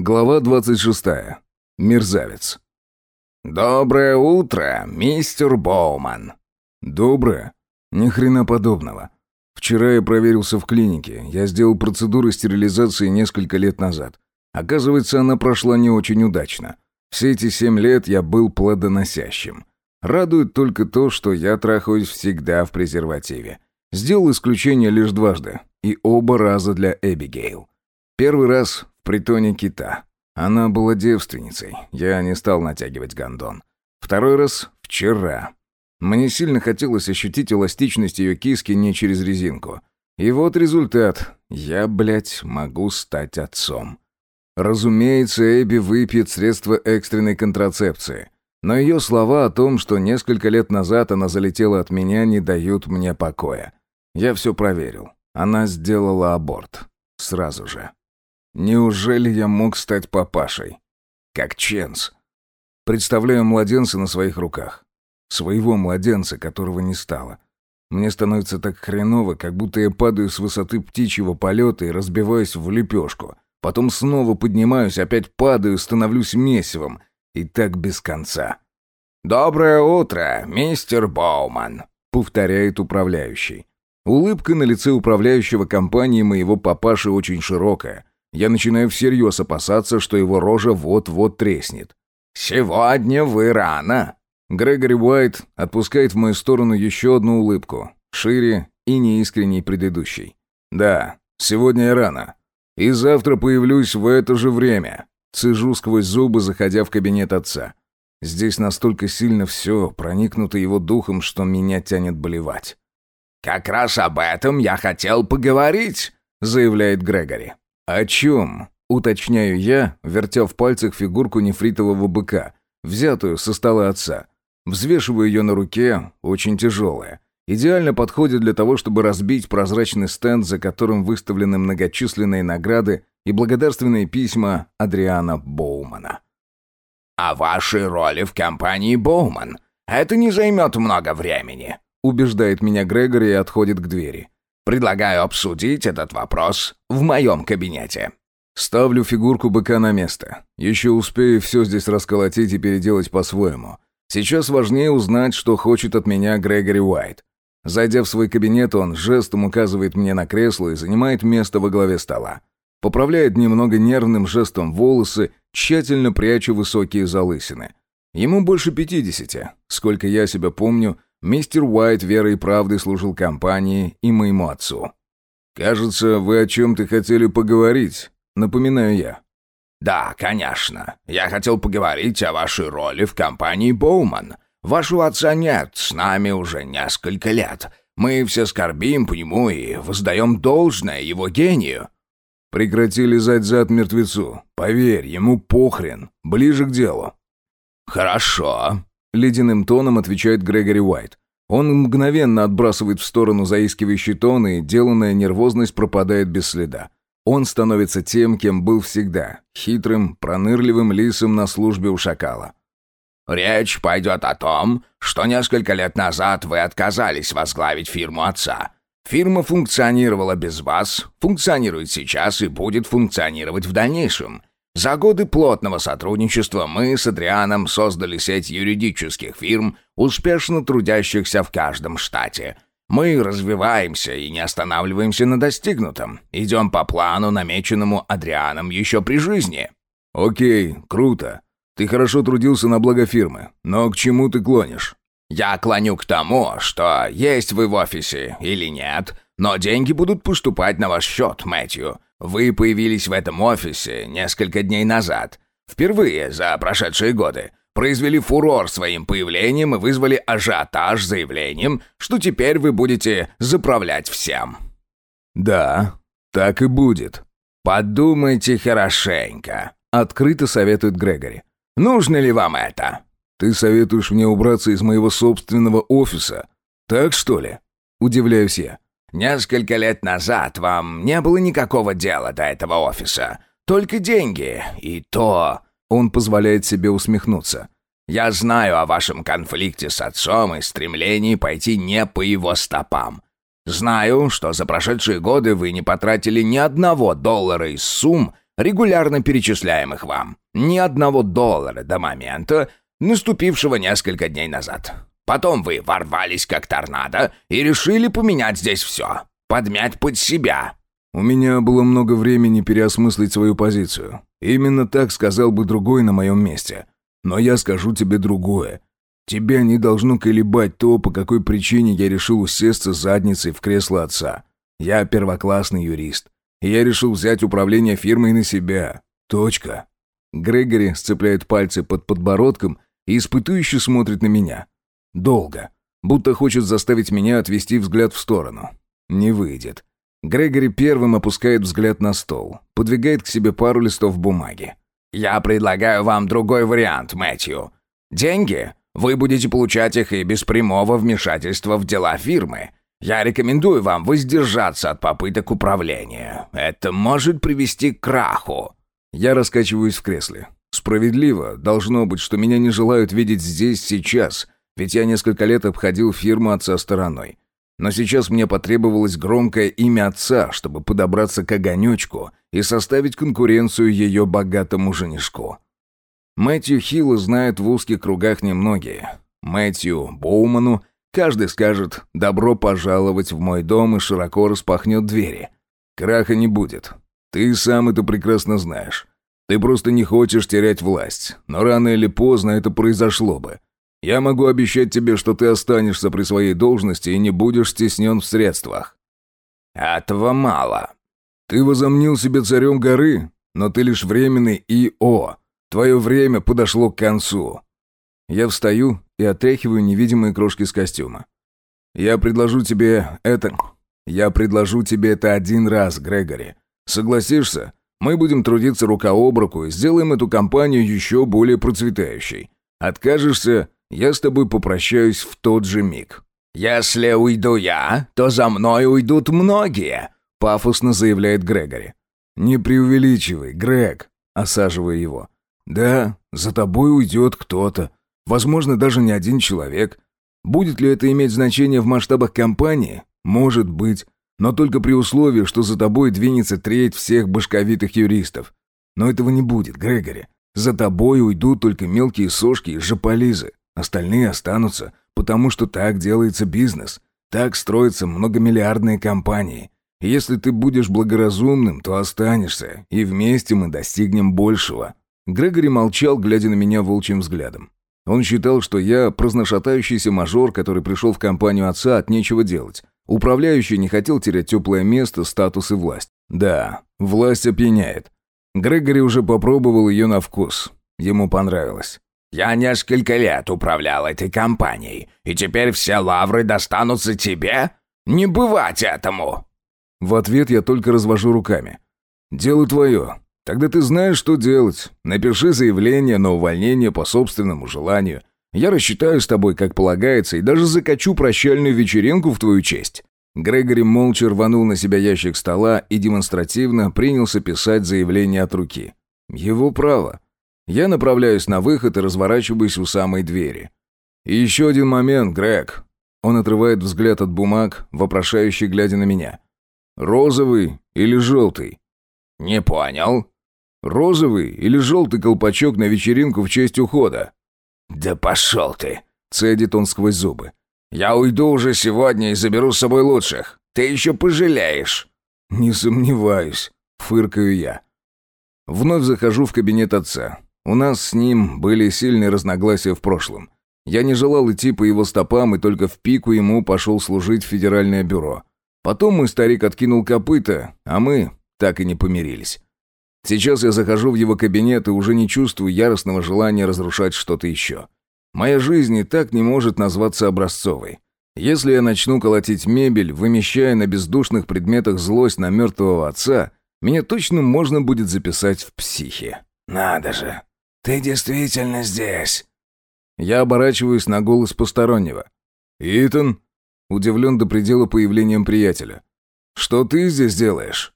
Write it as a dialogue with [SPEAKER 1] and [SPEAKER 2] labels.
[SPEAKER 1] Глава 26. Мерзавец.
[SPEAKER 2] «Доброе утро, мистер Боуман!»
[SPEAKER 1] «Доброе? Ни хрена подобного. Вчера я проверился в клинике. Я сделал процедуру стерилизации несколько лет назад. Оказывается, она прошла не очень удачно. Все эти семь лет я был плодоносящим. Радует только то, что я трахаюсь всегда в презервативе. Сделал исключение лишь дважды, и оба раза для Эбигейл. Первый раз притоне кита. Она была девственницей, я не стал натягивать гондон. Второй раз вчера. Мне сильно хотелось ощутить эластичность ее киски не через резинку. И вот результат. Я, блядь, могу стать отцом. Разумеется, Эбби выпьет средства экстренной контрацепции. Но ее слова о том, что несколько лет назад она залетела от меня, не дают мне покоя. Я все проверил. Она сделала аборт. Сразу же. Неужели я мог стать папашей? Как Ченс. Представляю младенца на своих руках. Своего младенца, которого не стало. Мне становится так хреново, как будто я падаю с высоты птичьего полета и разбиваюсь в лепешку — Потом снова поднимаюсь, опять падаю, становлюсь месивом. И так без конца.
[SPEAKER 2] «Доброе утро, мистер Боуман», —
[SPEAKER 1] повторяет управляющий. Улыбка на лице управляющего компании моего папаши очень широкая. Я начинаю всерьез опасаться, что его рожа вот-вот треснет.
[SPEAKER 2] «Сегодня вы рано».
[SPEAKER 1] Грегори Уайт отпускает в мою сторону еще одну улыбку, шире и неискренней предыдущей. «Да, сегодня я рано. И завтра появлюсь в это же время. Цежу сквозь зубы, заходя в кабинет отца. Здесь настолько сильно все, проникнуто его духом, что меня тянет болевать.
[SPEAKER 2] «Как раз об этом я хотел поговорить», — заявляет Грегори.
[SPEAKER 1] «О чем?» — уточняю я, вертя в пальцах фигурку нефритового быка, взятую со стола отца. Взвешиваю ее на руке, очень тяжелая. Идеально подходит для того, чтобы разбить прозрачный стенд, за которым выставлены многочисленные награды и благодарственные письма Адриана Боумана.
[SPEAKER 2] «А вашей роли в компании Боуман это не займет много времени»,
[SPEAKER 1] убеждает меня Грегори и отходит к двери.
[SPEAKER 2] «Предлагаю обсудить этот вопрос в моем кабинете».
[SPEAKER 1] Ставлю фигурку быка на место. Еще успею все здесь расколотить и переделать по-своему. Сейчас важнее узнать, что хочет от меня Грегори Уайт. Зайдя в свой кабинет, он жестом указывает мне на кресло и занимает место во главе стола. Поправляет немного нервным жестом волосы, тщательно пряча высокие залысины. Ему больше пятидесяти. Сколько я себя помню, мистер Уайт верой и правдой служил компании и моему отцу. «Кажется, вы о чем-то хотели поговорить», — напоминаю я.
[SPEAKER 2] «Да, конечно. Я хотел поговорить о вашей роли в компании Боуман. Вашего отца нет, с нами уже несколько лет. Мы все скорбим по нему и воздаем должное его гению».
[SPEAKER 1] «Прекрати лизать зад мертвецу. Поверь, ему похрен. Ближе к делу».
[SPEAKER 2] «Хорошо», —
[SPEAKER 1] ледяным тоном отвечает Грегори Уайт. Он мгновенно отбрасывает в сторону заискивающий тон, и деланная нервозность пропадает без следа. Он становится тем, кем был всегда — хитрым, пронырливым лисом на службе у шакала.
[SPEAKER 2] Речь пойдет о том, что несколько лет назад вы отказались возглавить фирму отца. Фирма функционировала без вас, функционирует сейчас и будет функционировать в дальнейшем. За годы плотного сотрудничества мы с Адрианом создали сеть юридических фирм, успешно трудящихся в каждом штате. Мы развиваемся и не останавливаемся на достигнутом. Идем по плану, намеченному Адрианом еще при жизни.
[SPEAKER 1] Окей, круто. Ты хорошо трудился на благо фирмы, но к чему ты клонишь?»
[SPEAKER 2] «Я клоню к тому, что есть вы в офисе или нет, но деньги будут поступать на ваш счет, Мэтью. Вы появились в этом офисе несколько дней назад. Впервые за прошедшие годы. Произвели фурор своим появлением и вызвали ажиотаж заявлением, что теперь вы будете заправлять всем».
[SPEAKER 1] «Да, так и будет».
[SPEAKER 2] «Подумайте хорошенько», — открыто советует Грегори. Нужно ли вам это?»
[SPEAKER 1] «Ты советуешь мне убраться из моего собственного офиса? Так что ли?» Удивляюсь я.
[SPEAKER 2] «Несколько лет назад вам не было никакого дела до этого офиса. Только деньги. И то...» Он позволяет себе усмехнуться. «Я знаю о вашем конфликте с отцом и стремлении пойти не по его стопам. Знаю, что за прошедшие годы вы не потратили ни одного доллара из сумм, регулярно перечисляемых вам. Ни одного доллара до момента, наступившего несколько дней назад. Потом вы ворвались как торнадо и решили поменять здесь все. Подмять под себя.
[SPEAKER 1] У меня было много времени переосмыслить свою позицию. Именно так сказал бы другой на моем месте. Но я скажу тебе другое. Тебя не должно колебать то, по какой причине я решил усесться задницей в кресло отца. Я первоклассный юрист. Я решил взять управление фирмой на себя. Точка. Грегори сцепляет пальцы под подбородком и испытующе смотрит на меня. Долго. Будто хочет заставить меня отвести взгляд в сторону. Не выйдет. Грегори первым опускает взгляд на стол, подвигает к себе пару листов бумаги.
[SPEAKER 2] «Я предлагаю вам другой вариант, Мэтью. Деньги? Вы будете получать их и без прямого вмешательства в дела фирмы. Я рекомендую вам воздержаться от попыток управления. Это может привести к краху».
[SPEAKER 1] Я раскачиваюсь в кресле. Справедливо, должно быть, что меня не желают видеть здесь сейчас, ведь я несколько лет обходил фирму отца стороной. Но сейчас мне потребовалось громкое имя отца, чтобы подобраться к огонечку и составить конкуренцию ее богатому женишку. Мэтью Хилла знают в узких кругах немногие. Мэтью Боуману каждый скажет «добро пожаловать в мой дом» и широко распахнет двери. Краха не будет. Ты сам это прекрасно знаешь. Ты просто не хочешь терять власть, но рано или поздно это произошло бы. Я могу обещать тебе, что ты останешься при своей должности и не будешь стеснен в средствах».
[SPEAKER 2] «Этого мало».
[SPEAKER 1] «Ты возомнил себя царем горы, но ты лишь временный ИО. Твое время подошло к концу». Я встаю и отряхиваю невидимые крошки с костюма. «Я предложу тебе это... Я предложу тебе это один раз, Грегори. Согласишься? Мы будем трудиться рука об руку и сделаем эту компанию еще более процветающей. Откажешься, я с тобой попрощаюсь в тот же миг».
[SPEAKER 2] «Если уйду я, то за мной уйдут многие», — пафосно заявляет Грегори.
[SPEAKER 1] «Не преувеличивай, Грег», — осаживаю его. «Да, за тобой уйдет кто-то. Возможно, даже не один человек. Будет ли это иметь значение в масштабах компании? Может быть. Но только при условии, что за тобой двинется треть всех башковитых юристов. Но этого не будет, Грегори. За тобой уйдут только мелкие сошки и жополизы. Остальные останутся, потому что так делается бизнес. Так строятся многомиллиардные компании. Если ты будешь благоразумным, то останешься, и вместе мы достигнем большего». Грегори молчал, глядя на меня волчьим взглядом. Он считал, что я прознашатающийся мажор, который пришел в компанию отца от нечего делать. Управляющий не хотел терять теплое место, статус и власть. Да, власть опьяняет. Грегори уже попробовал ее на вкус. Ему понравилось.
[SPEAKER 2] Я несколько лет управлял этой компанией, и теперь все лавры достанутся тебе? Не бывать этому!»
[SPEAKER 1] В ответ я только развожу руками. «Дело твое. Тогда ты знаешь, что делать. Напиши заявление на увольнение по собственному желанию. Я рассчитаю с тобой, как полагается, и даже закачу прощальную вечеринку в твою честь». Грегори молча рванул на себя ящик стола и демонстративно принялся писать заявление от руки. Его право. Я направляюсь на выход и разворачиваюсь у самой двери. И еще один момент, Грег. Он отрывает взгляд от бумаг, вопрошающий, глядя на меня. Розовый или желтый?
[SPEAKER 2] Не понял.
[SPEAKER 1] Розовый или желтый колпачок на вечеринку в честь ухода?
[SPEAKER 2] Да пошел ты,
[SPEAKER 1] цедит он сквозь зубы.
[SPEAKER 2] Я уйду уже сегодня и заберу с собой лучших. Ты еще пожалеешь.
[SPEAKER 1] Не сомневаюсь, фыркаю я. Вновь захожу в кабинет отца. У нас с ним были сильные разногласия в прошлом. Я не желал идти по его стопам и только в пику ему пошел служить в федеральное бюро. Потом мой старик откинул копыта, а мы так и не помирились. Сейчас я захожу в его кабинет и уже не чувствую яростного желания разрушать что-то еще. Моя жизнь и так не может назваться образцовой. Если я начну колотить мебель, вымещая на бездушных предметах злость на мертвого отца, меня точно можно будет записать в психе.
[SPEAKER 2] «Надо же, «Ты действительно здесь?»
[SPEAKER 1] Я оборачиваюсь на голос постороннего. «Итан?» Удивлен до предела появлением приятеля. «Что ты здесь делаешь?»